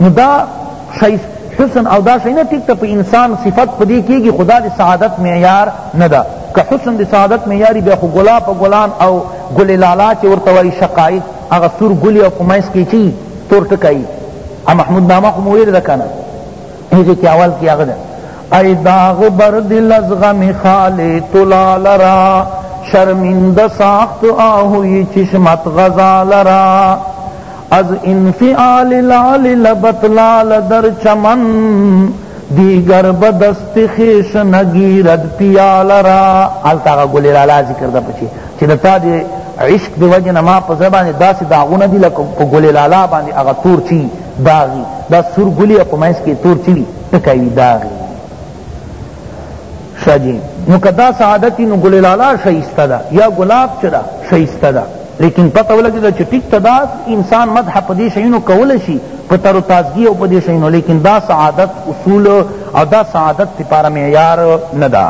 نو دا شای حسن او دا شای نه ټیک ته په انسان صفت پدې کېږي خدا د سعادت معیار نه ده که حسن د سعادت معیاري بیا خو ګلا په ګلان او ګل لالا چې ورته وایي شقایق هغه سور ګلي او په منځ کې چی تور ټکی ا محمود نامه خو مو ویل ده کنه هغې کې اول کې هغه ده ای داغ بر دل از غم خالی طلال را شرمند ساخت آهوی چشمت غزال را از انفعال لعل لبت لعل در چمن دیگر به دست خیش نگیرد پیال را حالتا غا گلی لالا ذکر دا پچی چی دا تا دی عشق دی وجه نما پا زبان دا سی داغونه دی لکه پا گلی لالا باندی اغا تور چی داغی دا سور گلی پا منس کی تور چی تکوی داغی شجی نو کدا سعادتی نو گلی لالا شایسته دا یا گلاب چی دا شایسته دا لیکن پته ولګیده چې ټیک ته دا انسان مدح په دې شیونو کولی شي په تر و تازګي او په دې شیونو لیکن دا سعادت اصول او دا سعادت لپاره معیار نه ده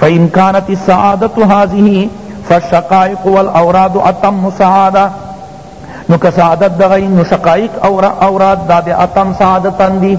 فإن كانت السعادة هذه فالشقائق والأوراد أتم سعادة نو که سعادت دغی نو شقائق اوراد دا بی أتم سعادتن دی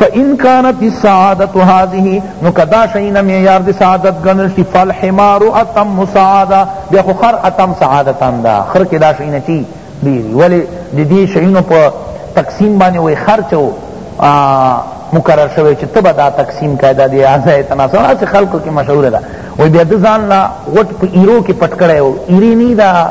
فان كانت السعادت هذه نو کدا شینا معیار دی سعادت گنل شی فالحمار اتم سعاده بیا خو خر اتم سعادت اندا خر کدا شینا چی بیری ولی دی دی شینا په تقسیم باندې وای خرچو مقرر شوی چې تبا دا تقسیم کایدا دی ازای تناسب اس خلکو کې مشهور ده وای بیا د ځان لا غټ په ایرو کې پټ کړی او ایری نه دا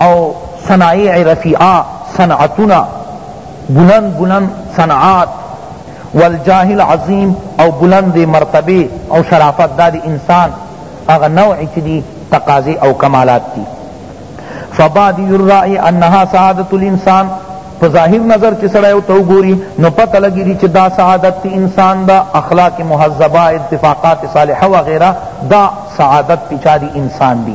او صنایع رفیعه صنعتونه بلند بلند صنعات والجاه العظیم او بلند مرتبه او شرافت دا دی انسان اغا نوع چی دی تقاضی او کمالات دی فبادی الرأی انها سعادت الانسان په ظاهر نظر چې سړی ورته وګوري نو پته لګېږي چې دا سعادت دی انسان دا اخلاق مهذبه اتفاقات صالحه وغیره دا سعادت دی چا دی انسان دی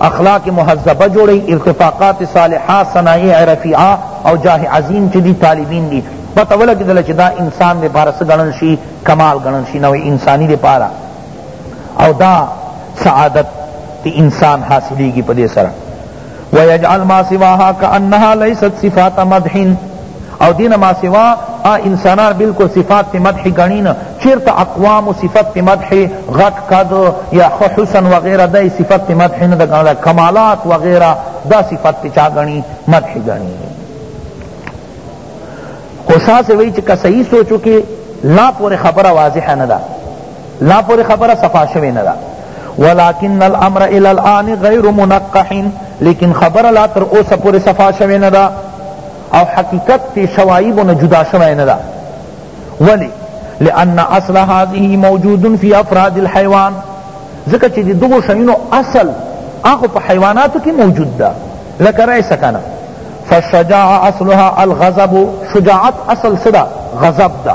اخلاق مهذبه جوړی ارتفاقات صالحه صنایع رفیعه او جاه عظیم چی دی طالبین دی پته ولګیدله چی دا انسان دی پاره څه ګڼل شي کمال ګڼل شي نوع انسانی دی پاره او دا سعادت تی انسان حاصلیږي په دې سره ويجعل ما سواها كأنها ليست صفات مدح او دین ما سوا آ انسانان بالکل صفات پی مدح گنین چیرت اقوام و صفت پی مدح غٹ قد یا خ حسن وغیرہ دا صفت پی مدح نہ گنلا کمالات وغیرہ دا صفت پی چا گنی مدح گنی خوشا سے وئی چکا صحیح سوچو کہ لا پور خبر واضح نہ دا لا پوری خبره صفا شوی نه ده ولكن الامر الى الان غیر منقح لیکن خبر لا تر اوسه پوری صفا شوی نه ده او حقیقت تی شوایب نه جدا شوی نه ده ولی لان اصل هذه موجود في افراد الحيوان ځکه چې د دغو شیونو اصل هغه په حیواناتو کې موجود ده لکه رای سکنه فالشجاع اصلها الغضب شجاعت اصل صدا غضب ده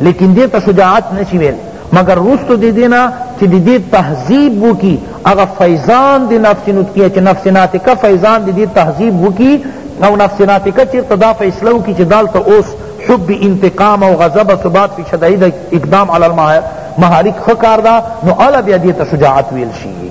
لیکن دیتا شجاعت نشی ویل مگر رستو دی دینا چی دی دی تحذیب بو کی اغا فیضان دی نفس نتکیه چی نفس ناتکه فیضان دی دی تحذیب بو کی او نفس ناتکه چی تدا فیصلو کی چی دالتا اوس حب انتقام او غضب و ثبات فی شدائد اقدام علی المحالک خکار دا نو علا بیا دیتا شجاعت ویل شیئی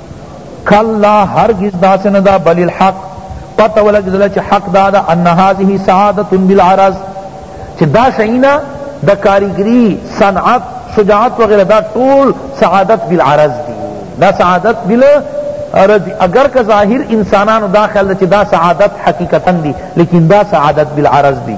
کلا هرگز داسې نه ده بل الحق پته ولګېدله چې حق دا ده ان هذه سعادة بالعرض چې دا شیونه د کاریګری صنعت شجاعت وغیرہ دا ټول سعادت بالعرض دی دا سعادت بالعرض اگر که ظاهر انسانانو دا خیال چې دا سعادت حقیقتا دی لیکن دا سعادت بالعرض دی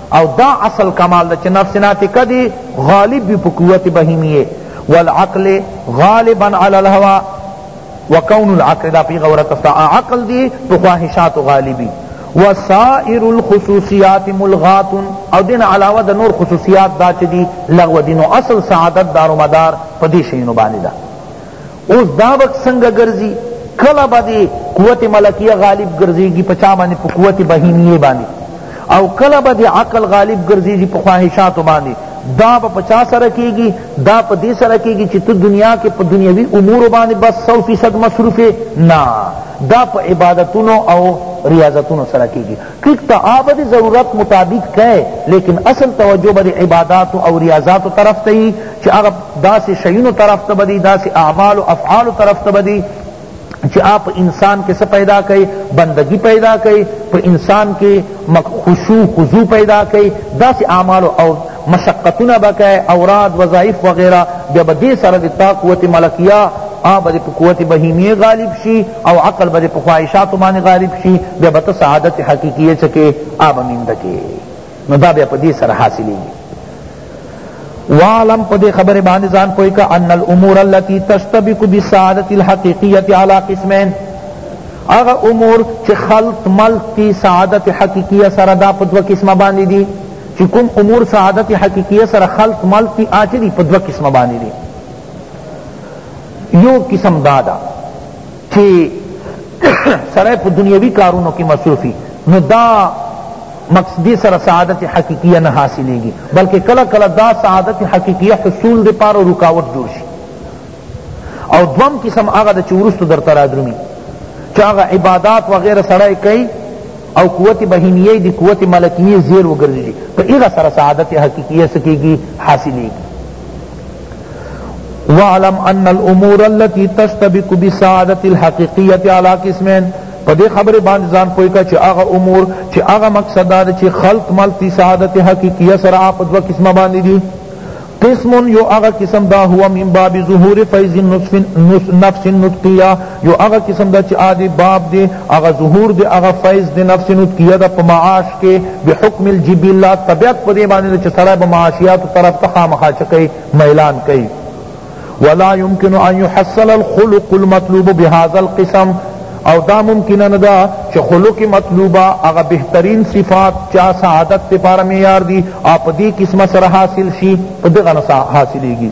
او دا اصل کمال دا چه نفس ناطقه دی غالب بی پا قوت بہیمیه والعقل غالبا علی الهوا وکون العقل دا پی غورت استا عقل دی پا خواہشات غالبی وسائر الخصوصیات ملغات او دین علاوه د نور خصوصیات دا چه دی لغو دینو اصل سعادت دارو مدار پدی شینو بانی دا اوس دا به څنګه ګرځي کله به دې قوت ملکیه غالب ګرځېږي په چا باندې په قوت بهیمیه باندې او کله به دې عقل غالب ګرځېږي په خواهشاتو باندې دا به په چا سره کېږي دا په دې سره کېږي چې ته دنیا کې په دنیوي امورو باندې بس سو فیصد مصروف نه دا په عبادتونو او ریاضتونو سره کېږي ټیک ته آ به د ضرورت مطابق کئ لیکن اصل توجه به د عباداتو او ریاضاتو طرف ته یی چه هغه داسی شیونو طرف ته به دی داسی اعمال و افعالو طرف ته به دی چه آ په انسان کې څه پیدا کئ بندگی پیدا کئ په انسان کې خشوع خضوع پیدا کئ داسی اعمال او مشقتونه بکئ اوراد وظائف وغیرہ بیا به دې سره د تا قوت ملکیه آ به په قوت بهیمیه غالب شي او عقل به په خواهشاتو باندې غالب شي بیا به ته سعادت حقیقیه څه کې آب مینده کې نو دا بیا په دې سره حاصلېږي وعلم پدې خبره باندې ځان پوي کا ان الامور التي تشتبك بالسعادت الحقيقيه على قسمين اغه امور چې خلط ملط کی سعادت حقیقیه سره دا په دوه قسمه باندې دي چې کوم امور سعادت حقیقیه سره خلط ملط کی آچ دي په دوه قسمه باندې دي یو قسم دا ده چی سړی په دنیوي کارونو کې مصروفي نو دا مقصدی سره سعادت حقیقیه نه حاصلیږي بلکې کله کله دا سعادت حقیقیه حصول د پاره رکاوټ جوړ شي او دوم قسم هغه د چورستو در ترادرمی چې هغه عبادات وغیرہ سړی کوي او قوت بهیمیه دی قوت ملکیه زیر وګرځي په هغه سره سعادت حقیقیه سکیږي حاصلیږي واعلم ان الامور التي تستبق بالسعادت الحقیقیت علی قسمین په دې خبره باندې ځان پوي کا چې هغه امور چې هغه مقصد دا چې خلق مل تی سعادت حقیقیه سره په دوه قسمه باندې دي قسم یو هغه قسم دا هو من باب ظهور فیض نفس نطقیه یو هغه قسم دا چې آدی باب دی هغه ظهور دی هغه فیض دی نفس نطقیه دا په معاش کې بحکم الجبلة طبیعت په دې باندې چې سړی به معاشیات طرف ته خامخا چکی میلان کوي ولا يمكن ان يحصل الخلق المطلوب بهذا القسم او دا ممکن نه دا چې خلق مطلوبه هغه بهترین صفات چا سعادت لپاره معیار دي او په دې قسمه سره حاصل شي په دغه نه حاصلېږي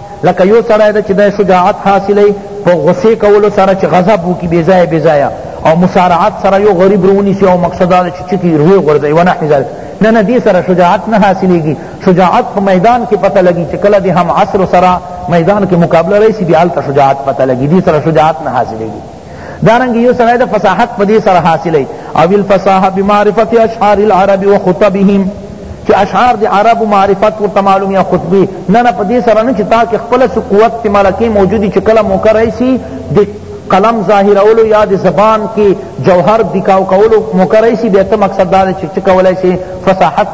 لکه يو سړی ده چې دی شجاعت حاصلوي په غصې کولو سره چې غضب وکړي بې ځایه بې ځایه او مسارعت سره یو غریب رو ونیسي او مقصد دا ده چې چکي روی غورځوي ونحو ذلک نه نه دې سره شجاعت نه حاصلېږي شجاعت په میدان کې پته لګي چې کله دې هم عصر سره میدان کې مقابله راشي بیا هلته شجاعت پته لګي دې سره شجاعت نه حاصلېږي دارنګ یو سره د فصاحت په دې سره حاصلې او الفصاحه بمعرفت اشعار العرب وخطبهم چې اشعار د عرب معرفت ورته معلوم یا خطبه نه نه په دې سره نه چې تا کې خپل څه قوت ته ملکه موجودی چې کله موقع راشي د قلم ظاهر اولو یا د زبان کې جوهر دکاو کولو موقع راشي به ته مقصد دا چې کولای شي فصاحت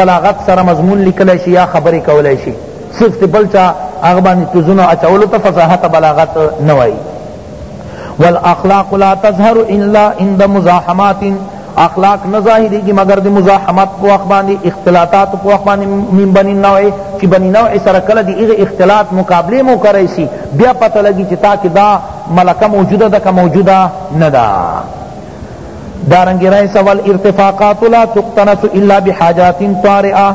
بلاغت سره مضمون لیکلای شي یا خبرې کولای شي صرف بلچا هغه باندې تزونه اچولو ته فصاحت بلاغت نه وایي والاخلاق لا تظهر الا عند مزاحمات اخلاق نه ظاهری کی مگر دی مزاحمت په وخت باندې اختلاطات په وخت باندې من بنی نوع چې بنی نوع سره کله دی هغه اختلاط مقابله مو کرای شي بیا پته لګی چې تا کې دا ملکه موجوده ده که موجوده نه ده دارنګ رای سوال ارتفاقات لا تقتنس الا بحاجات طارئه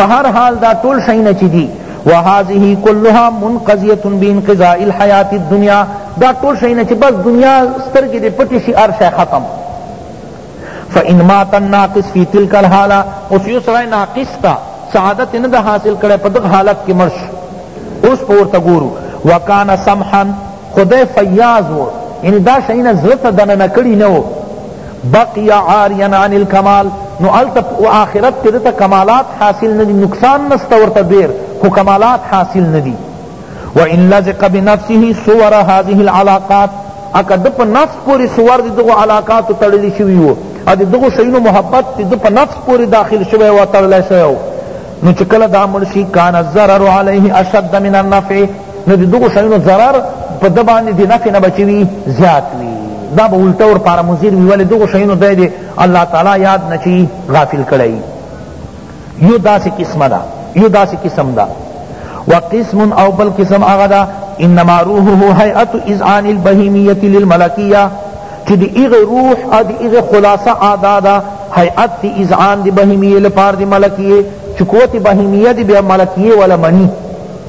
بهر حال دا ټول شیونه چې دي وهذه كلها منقضيه بانقضاء الحياه الدنيا دا ټول شیونه چې بس دنیا سترګې دې پټې شي هر شی ختم فان مات الناقص في تلك الحاله اوس یو سړی ناقص تا سعادت نه ده حاصل کړی په دغه حالت کې مرش اوس پورته ګورو وکانا سمحا خو دی فیاض و یعنی دا شیونه زړه ته دننه کړي نه وو بقی عاریا عن الکمال نو الته په آخرت کې دته کمالات حاصل ندي نقصان نسته ورته ډېر خو کمالات حاصل ندي وان لزق بنفسه صور هذه العلاقات اکه د په نفس پورې صور د دغو علاقات تړلی شوی وو ا د دغو شیونو محبت د په نفس پورې داخل شوی و تړلی شوی نو چې کله دا مړ شي کان الضرر علیه اشد من النفع نو د دغو شیونو ضرر په ده باندې د نفع نه به چې وي زیات وي دا به الټه ورپاره مضر وي ولې دغو شیونو دی د الله تعالی یاد نه چې غافل کړی یو داسې قسمه ده یو داسې قسم ده وقسم او بل قسم هغه ده انما روحه هيئت اذعان البهيميه للملكيه چې د ایغه روح او د ایغه خلاصه ادا ده هيئت د اذعان د بهیمیه لپاره د ملکیه چې قوت بهیمیه د بیا ملکیه ولا منی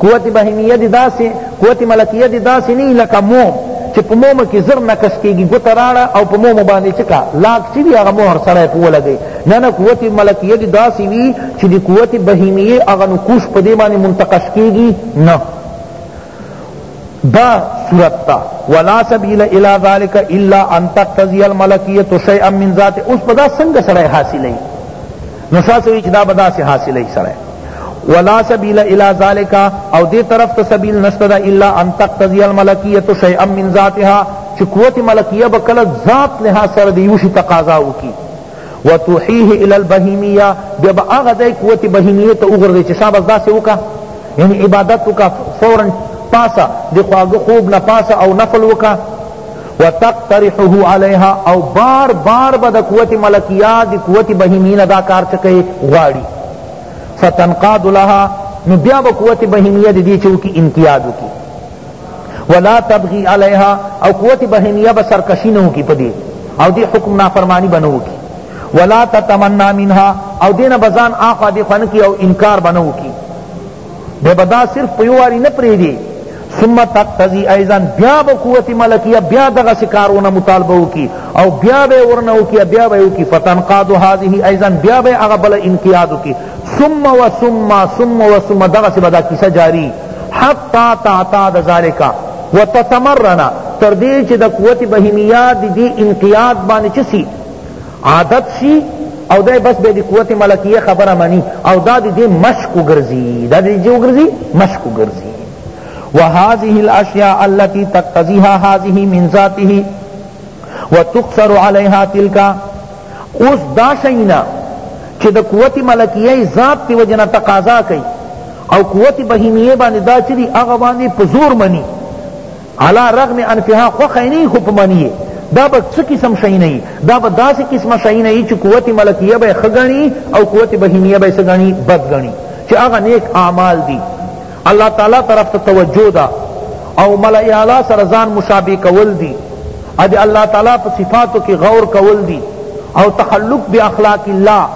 قوت بهیمیه دې داسې قوت ملکیه دې داسې نه وي لکه موم چې په موم کې زر نقش کېږي ګوته راړه او په موم باندې څه کا لاک چې وي هغه مهر سړی په ولګوي نه نه قوت ملکیه دې داسې وي چې د قوت بهیمیه هغه نقوش په دې باندې منتقش کېږي نه دا صورت تا ولا سبیل الی ذلک الا ان تقتضی الملکیه شیئا من ذات اس پدا څنګه سړی حاصلې نو شاہ سوی چدا بدا سے حاصل ہی سرے ولا سبیل الى ذالک او دی طرف ته سبیل نشته دا الا ان تقتضی الملکیت شیئا من ذاتها چې قوت ملکیه به کله ذات له سره دی یوشي تقاضا وکي وتوحیه الى البهیمیه بیا به هغه ځای قوت بهیمیه ته وګرځي چې شابه داسې وکا یعنی عبادت وکا فورا پاسا د خواږه خوب نه پاسا او نفل وکا وتقترحه علیها او بار بار به د قوت ملکیه د قوت بهیمینه دا کار چکه غواړي فتنقاد لها نو بیا به قوت بهیمیه د دې چوکي انقیاد وکړي ولا تبغي عليها او قوت بهنیه به سرکشی نه کی پدی او دی حکم نافرمانی بنو کی ولا تتمنا منها او دین بزان آخوا دی خن کی او انکار بنو کی بیا به دا صرف په یو واري نه پرېږدي ثم تقتضی ایضا بیا به قوت ملکیه بیا دغه سکارونه مطالبه وکي او بیا به ورنه وکي بیا به وکي فتنقاد هذه ایضا بیا به هغه بل انقیاد وکي ثم و ثم ثم و ثم دغه څه به دا کیسه جاری حتی تعتاد ذالک وتتمرن تر دې چې د قوت بهیمیه د دې انقیاد باندې چسی عادت شي او دای بس به دی قوت ملکیه خبره منی او دا دی مشک وګرځي دا دی جو وګرځي مشک وګرځي وهذه الاشیاء التي تقتضيها هذه من ذاته وتقصر عليها تلك اوس دا شینا چې د قوت ملکیه ذات دی وجنه تقاضا کوي او قوت بهیمیه باندې دا چې دی هغه باندې په زور منی علی رغم انفها خوښه یې نه وي خو په مني یې دا به څه قسم شیونه یي دا به داسې قسمه شیونه یي چې قوت ملکیه به یې ښه ګڼي او قوت بهیمیه به یې څه ګڼي بد ګڼي چې هغه نیک اعمال دي الله تعالی طرف ته توجه ده او ملأ اعلی سره ځان مشابه کول دي ادي الله تعالی په صفاتو کې غور کول دي او تخلق باخلاق الله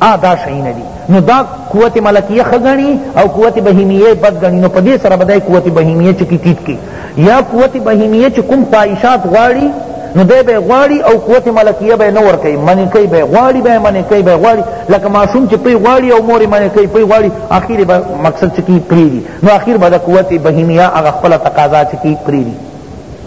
آ دا شئینا دی نو دا قوت ملکیه خغنی او قوت بهیمیه بد غنی نو پدې سره بدای قوت بهیمیه چکی تیت کی یا قوت بهیمیه چ کوم خواہشات غواړي نو دی به غواړي او قوت ملکیه به نور کوي منی کوي به غواړي به منی کوي به غواړي لکه ماشوم چې پی غواړي او مور منی کوي پی غواړي اخیر به مقصد چکی پریری نو اخیر به قوت بهیمیه هغه خپل تقاضا چکی پریری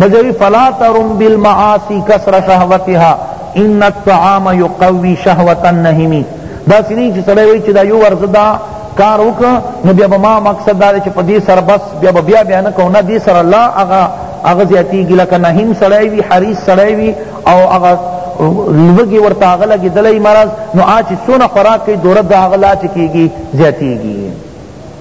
بجوی فلا ترم بالمعاصی کسر شهوتها ان الطعام یقوی شهوت النهمی دا سنی چې سړی وای چې دا یو ورځ دا کار وک نو بیا ما مقصد دا چې په دې سره بس بیا بیا بیا نه کو نه دې سره لا هغه هغه زیاتیږي لکه نهیم سړی وي حریص سړی وي او هغه لوګي ورته هغه لګېدلی مرض نو آ چې څونه خوراک کوي دورت د هغه لا چې کېږي زیاتیږي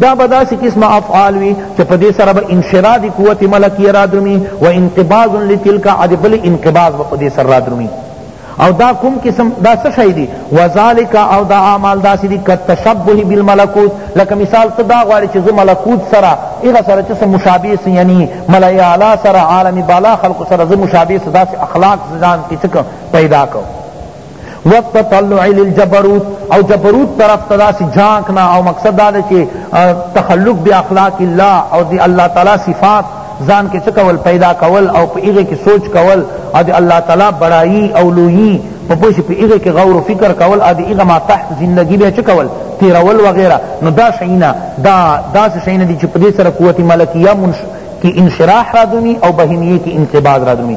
دا به داسی قسم افعال وی چه په دې سره به انشراد قوت ملکیه را درومی و انقباض لتلک عد بل انقباض به په دې سره را درومی او دا کوم قسم دا څه شی دی وذالک او دا اعمال داسی دی کت تشبه بالملکوت لکه مثال ته دا غواړي چې زه ملکوت سره هغه سره چې مشابه سي یعنی ملای اعلی سره عالم بالا خلق سره زه مشابه سي داسې اخلاق ځان کې څه پیدا کوم والتطلع للجبروت او جبروت طرف ته داسی جھانک نه او مقصد دا ده چې تخلق باخلاق الله او دی الله تعالی صفات ځان کې څه کول پیدا کول او په هغه کې سوچ کول او دی الله تعالی بڑائی او لویی په پوه شي په هغه کې غور و فکر کول او دی هغه ما تحت زندگی به څه کول تیرول وغیرہ نو دا شینا دا داسې شینا دي چې په دې سره قوت ملکیه منش کی انشراح را دنی او بهیمیه کی انقباض را دنی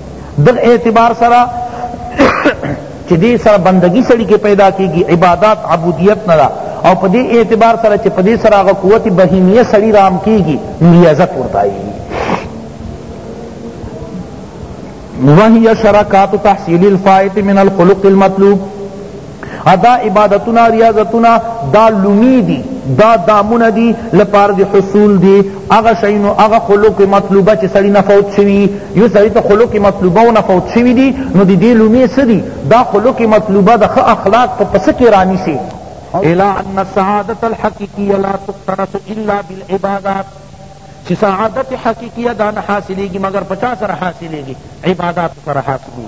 دغ اعتبار سره چی دی سره بندگی سړی کې پیدا کیږي عبادت عبودیت نه ده او په دې اعتبار سره چې په دې سره هغه قوت بهیمیه سړی رام کیږي ریاضت ورته وایي وهي شرکات تحصیل الفائت من الخلق المطلوب ادا عبادتنا ریاضتنا دا لمی دی دا دامونه دی لپار دی حصول دی اغا شینو اغا خلق مطلوبه چی سړی نفوت شوی یو سړی ته خلق مطلوبه و نفوت شوی دی نو دی دی لمی سدی دا خلق مطلوبه د خ اخلاق په پسکی رانی سی الى ان السعادت الحقیقیه لا تقتنس الا بالعبادات چی سعادت حقیقیه دا نه حاصلیگی مگر پچا سره حاصلیگی عبادات سره حاصلیگی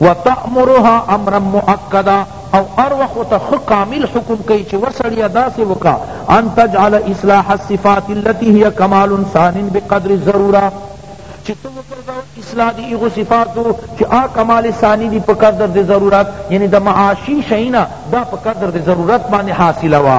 و تأمرها امرا مؤکدا او هر وخت ورته ښه کامل حکم کوي چې وسړیه داسې وکړه ان تجعل اصلاح الصفات التي هي کمال ثان بقدر الضروره چې ته وګرځوه اصلاح د هغو صفاتو چې آ کمال ثاني دي په قدر د ضرورت یعنی د معاشي شینا دا په قدر د ضرورت باندې حاصله وه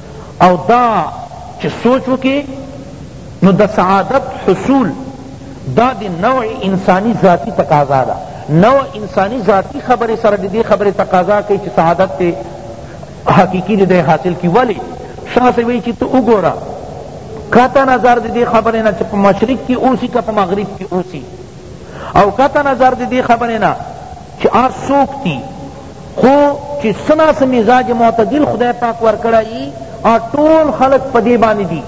او دا چې سوچ وکې نو د سعادت حصول دا د نوع انسانی ذاتی تقاضا ده نوع انسانی ذاتی خبر سره د دې خبر تقاضا کوي چې سعادت ته حقیقی دې حاصل کی ولی شاه سے وی چې تو وګوره قطع نظر د دې خبرې نه چې په مشرق کې اوسي که په مغرب کې اوسي او قطع نظر د دې خبرې نه چې هر څوک دي خو چی څه نا څه مزاج معتدل خدای پاک ورکړی یی او ټول خلق په دی باندی دی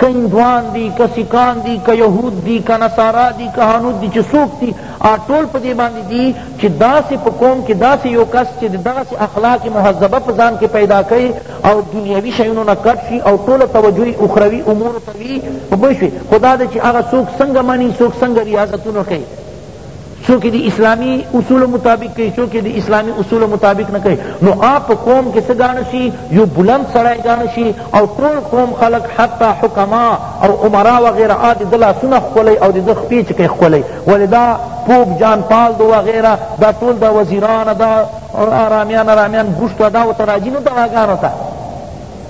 که هندوان دی که سکان دی که یهود دی که نصارا دی که هنود دی چی سوک دی او ټول په دی باندی دی چی داسی په قوم کی داسی یو کس چی دغسی اخلاق مهذبه په ځان کی پیدا کړی او دنیوی شیونو نه کډ شی او ټول توجه اخروی امور ته وی پوه شوی خدا دی چی هغه سوک څنګه منی سوک څنګه ریاضتونه کوي سو کہ دی اسلامی اصول مطابق کئی سو کہ دی اسلامی اصول مطابق نہ کئی نو آپ قوم کے سگانشی یو بلند سڑائی گانشی او طول قوم خلق حتی حکما او عمرہ وغیرہ آدی دلا سنہ خکلی او دی دخ پیچ کے خکلی ولی دا پوپ جان پال دو وغیرہ دا طول دا وزیران دا آرامیان آرامیان گوشت دا و تراجی نو دا واگانتا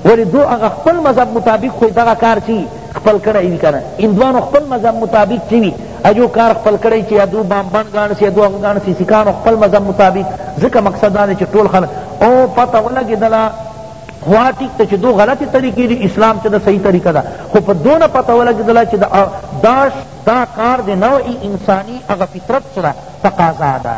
ولی دو هغه خپل مذهب مطابق خو دغه کار چی خپل کړی وی کنه هندوانو خپل مذهب مطابق چی وی اجو کار خپل کړی چی ادو بامبان ګان سی ادو هغه ګان سی سکانو خپل مذهب مطابق ځکه مقصد دا چې ټول خلک او پته ولګی دلا خوا ټیک ته چې دو غلطی طریقې دی اسلام چې دا صحیح طریقه ده خو په دونه پته ولګی دلا چې دا داش دا کار دی نوعی انسانی هغه فطرت سره تقاضا ده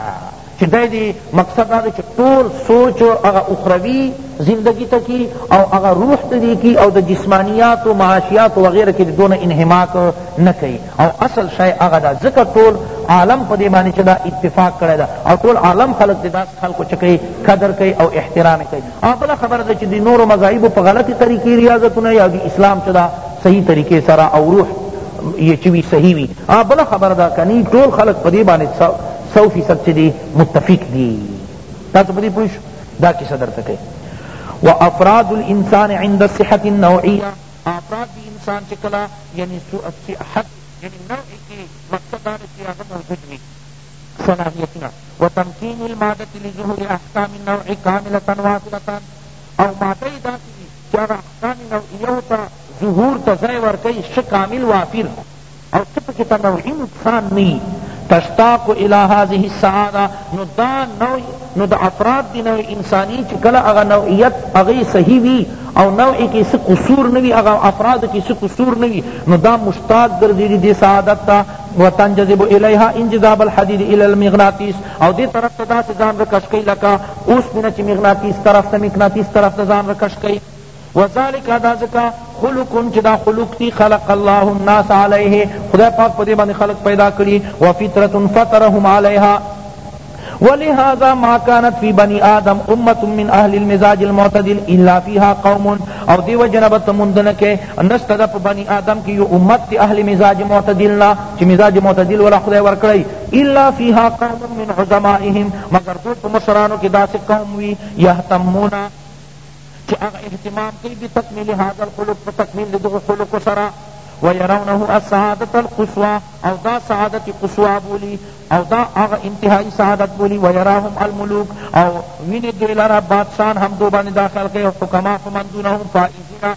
چی دی دی مقصد دا دی چی ټول سوچ اغا اخروی زندگی تا کی او اغا روح تا دی کی او دا جسمانیات و معاشیات وغیرہ کی دون انحماق نکی او اصل شای اغا دا ذکر ټول عالم پا دی بانی چی دا اتفاق کرے دا او ټول عالم خلق دی دا خلق چکی قدر کئی او احترام کئی او بلا خبر دا چی دی نور مذاہب پا غلطی طریقی ریاضتنا یا دی اسلام چی دا صحیح طریقے سرا او روح یہ چوی صحیح وی آ بلا خبر دا کنی ټول خلق پدی باندې سو فیصد چی دی متفق دی تاسو پدی پوه شو دا کیسه درته کوي و افراد الانسان عند الصحه النوعيه افراد دی انسان چې کلا یعنی صحت یعنی نوع کی مقصد دا چې هغه موجود وي صلاحیتنا و تمکین الماده لظهور احکام النوع کامله واصله او ماده دا چې هغه احکام نوعیه ته ظهور ته ځای ورکړي ش کامل وافر او ته پکې ته نوعی نقصان نه یی تشتاق الی هذه السعاده نو دا نوع نو د افراد دی نوع انسانی چې کله هغه نوعیت هغه صحیح وی او نوع کې څه قصور نه وی هغه افراد کې څه قصور نه وی نو دا مشتاق ګرځیدي دی سعادت ته وتنجذب الیها انجذاب الحدید الی المغناطیس او دی طرف ته دا ځان رکش کئ لکه اوس بنا چې مغناطیس طرف ته مغناطیس طرف ته ځان رکش کئ وذلک دا ځکه خلق چې دا خلق دی خلق الله الناس علیه خدای پاک په دې باندې خلق پیدا کړي وفطرة فطرهم علیها ولهذا ما كانت في بني آدم امة من اهل المزاج المعتدل الا فيها قوم او دیو جنب تمندن کے نشتد پا بنی آدم کی یو امت تی اہل مزاج معتدلنا چی مزاج معتدل ولا خدای ورکڑی الا فيها قوم من عظمائهم مگر دو پا مشرانو کی دا سکهم وی یهتمونا چی هغه اهتمام کوي بتکمیل هذا الخلق په تکمیل د دغو خلقو سره ويرونه السعادة القصوى او دا سعادت قصوى بولی او دا هغه انتهایی سعادت بولی ويراهم الملوک او ویني دوی لره بادشاهان هم دو باندې داخل کوي او حکما فمن دونهم فائزین